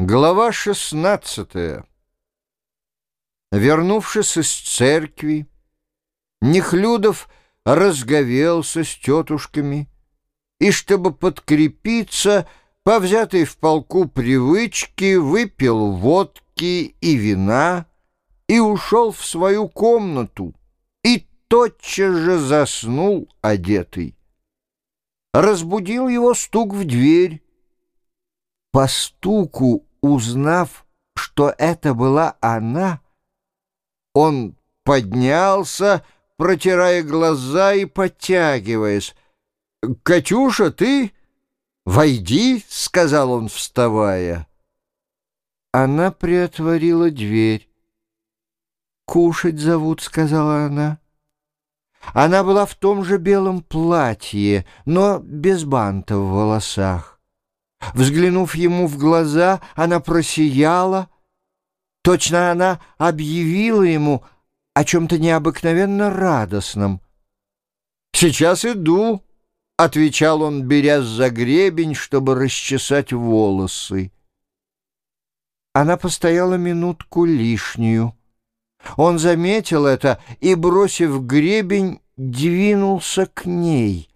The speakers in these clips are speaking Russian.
Глава 16 Вернувшись из церкви, Нехлюдов разговелся с тетушками и, чтобы подкрепиться, по взятой в полку привычке, выпил водки и вина и ушел в свою комнату и тотчас же заснул одетый. Разбудил его стук в дверь. По стуку Узнав, что это была она, он поднялся, протирая глаза и подтягиваясь. «Катюша, ты? Войди!» — сказал он, вставая. Она приотворила дверь. «Кушать зовут», — сказала она. Она была в том же белом платье, но без банта в волосах. Взглянув ему в глаза, она просияла. Точно она объявила ему о чем-то необыкновенно радостном. «Сейчас иду», — отвечал он, берясь за гребень, чтобы расчесать волосы. Она постояла минутку лишнюю. Он заметил это и, бросив гребень, двинулся к ней.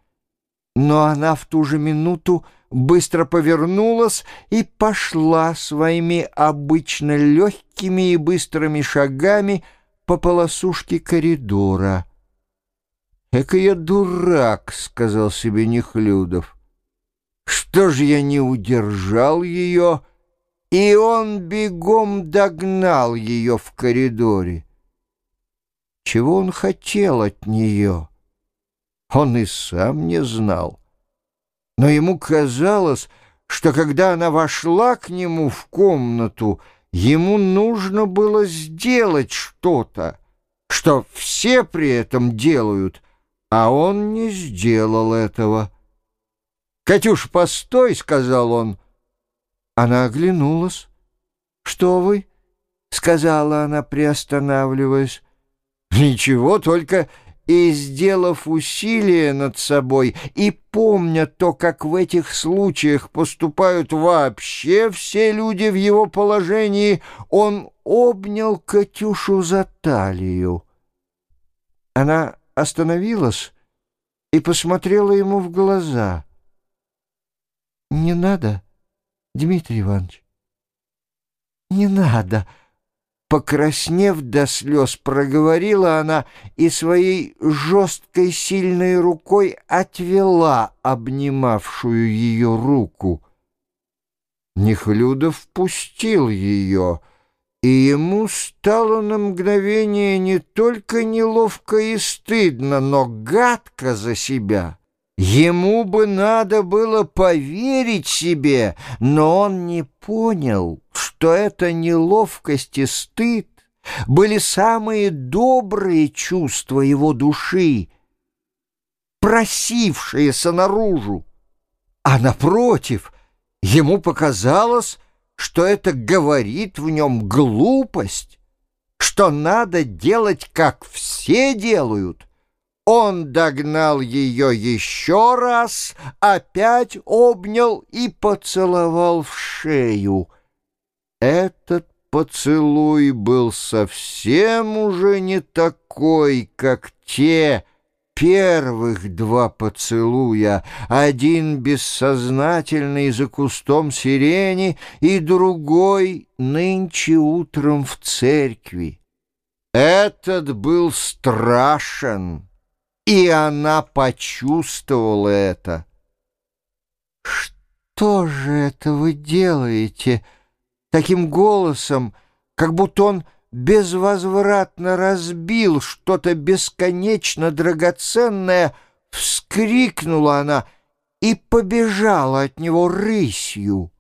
Но она в ту же минуту быстро повернулась и пошла своими обычно легкими и быстрыми шагами по полосушке коридора. «Эка я дурак», — сказал себе Нехлюдов. «Что же я не удержал ее?» И он бегом догнал ее в коридоре. Чего он хотел от нее? Он и сам не знал но ему казалось, что когда она вошла к нему в комнату, ему нужно было сделать что-то, что все при этом делают, а он не сделал этого. «Катюш, постой!» — сказал он. Она оглянулась. «Что вы?» — сказала она, приостанавливаясь. «Ничего, только и, сделав усилие над собой, и помня то, как в этих случаях поступают вообще все люди в его положении, он обнял Катюшу за талию. Она остановилась и посмотрела ему в глаза. «Не надо, Дмитрий Иванович, не надо!» Покраснев до слез, проговорила она и своей жесткой сильной рукой отвела обнимавшую ее руку. Нехлюдов впустил ее, и ему стало на мгновение не только неловко и стыдно, но гадко за себя. Ему бы надо было поверить себе, но он не понял, что это неловкость и стыд были самые добрые чувства его души, просившиеся наружу. А напротив, ему показалось, что это говорит в нем глупость, что надо делать, как все делают — он догнал ее еще раз, опять обнял и поцеловал в шею. Этот поцелуй был совсем уже не такой, как те первых два поцелуя, один бессознательный за кустом сирени и другой нынче утром в церкви. Этот был страшен. И она почувствовала это. «Что же это вы делаете?» Таким голосом, как будто он безвозвратно разбил что-то бесконечно драгоценное, вскрикнула она и побежала от него рысью.